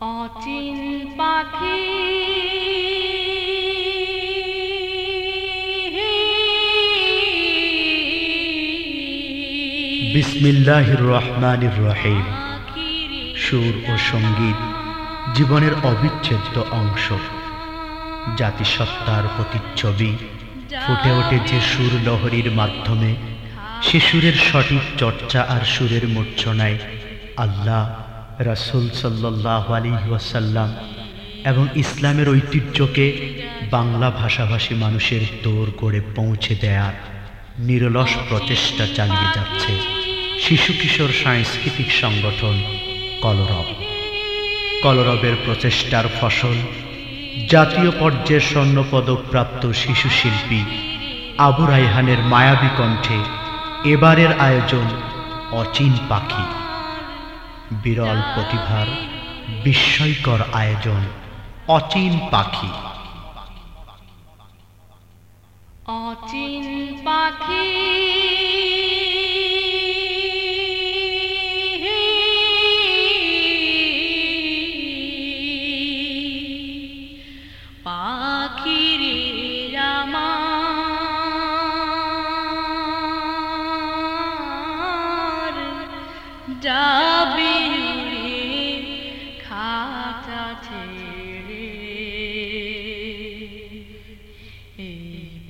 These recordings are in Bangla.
অচিন পাখি। বিসমিল্লাহির রহমানির রহিম। সুর ও সংগীত জীবনের অবিচ্ছেদ্য অংশ। জাতিসত্তার প্রতিচ্ছবি। ফুটে ওঠে যে সুর লহরীর মাধ্যমে। সে সুরের সঠিক চর্চা আর সুরের মূর্ছনায় আল্লাহ রাসুল সাল্লাহ আলী ওয়াসাল্লাম এবং ইসলামের ঐতিহ্যকে বাংলা ভাষাভাষী মানুষের দৌর করে পৌঁছে দেয়ার নিরলস প্রচেষ্টা চালিয়ে যাচ্ছে শিশু কিশোর সাংস্কৃতিক সংগঠন কলরব। কলরবের প্রচেষ্টার ফসল জাতীয় পর্যায়ে স্বর্ণপদকপ্রাপ্ত শিশু শিল্পী আবু রাইহানের মায়াবী কণ্ঠে এবারের আয়োজন অচিন পাখি। বিরল প্রতিভার বিস্ময়কর আয়োজন অচিন পাখি। অচিন পাখি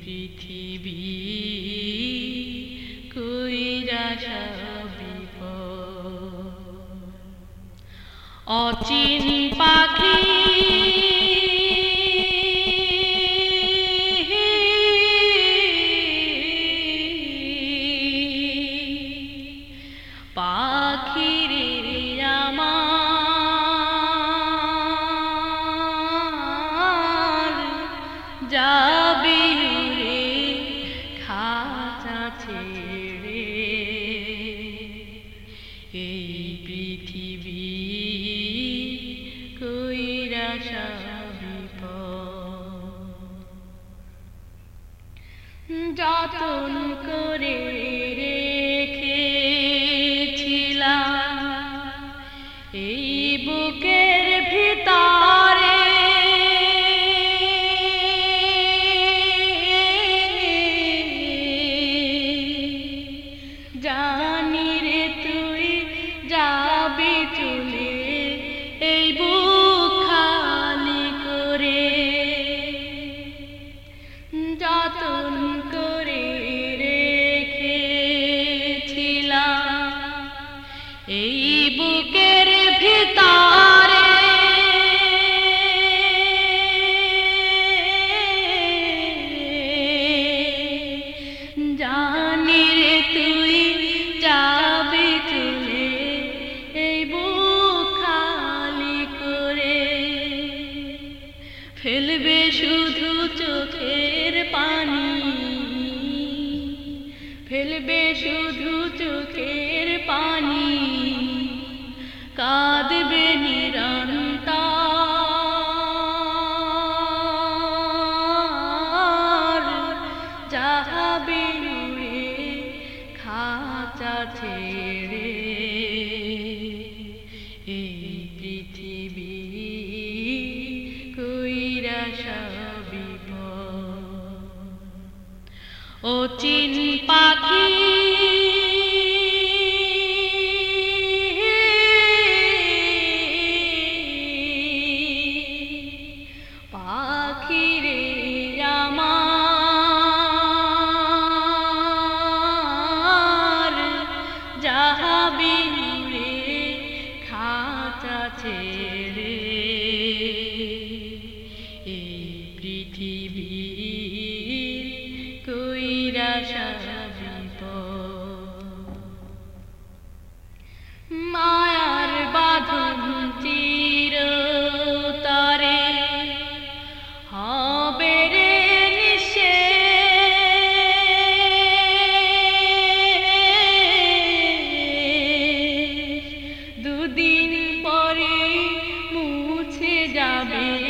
পৃথিবী কইরা সবিপ অচিন পাখি যাবে ছেড়ে এই পৃথিবী কইরা সাবিপ যতন করে ফেলবে শুধু চোখের পানি। ফেলবে শুধু ও চিন পাখি যাহাবি খাঁচা ছেড়ে দিন পরে মুছে যাবে।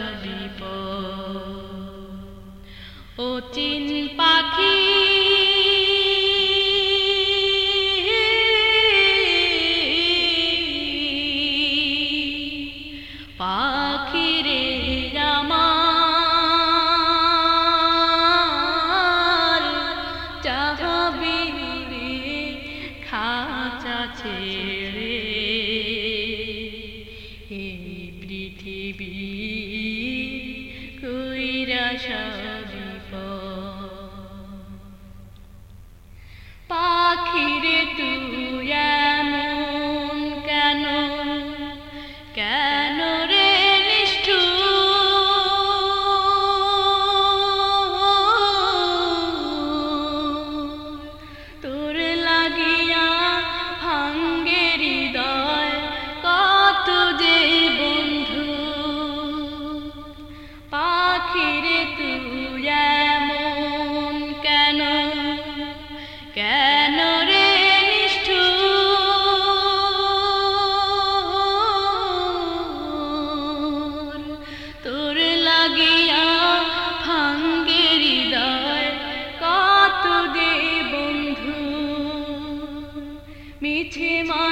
খাঁচা ছেড়ে মিঠে মা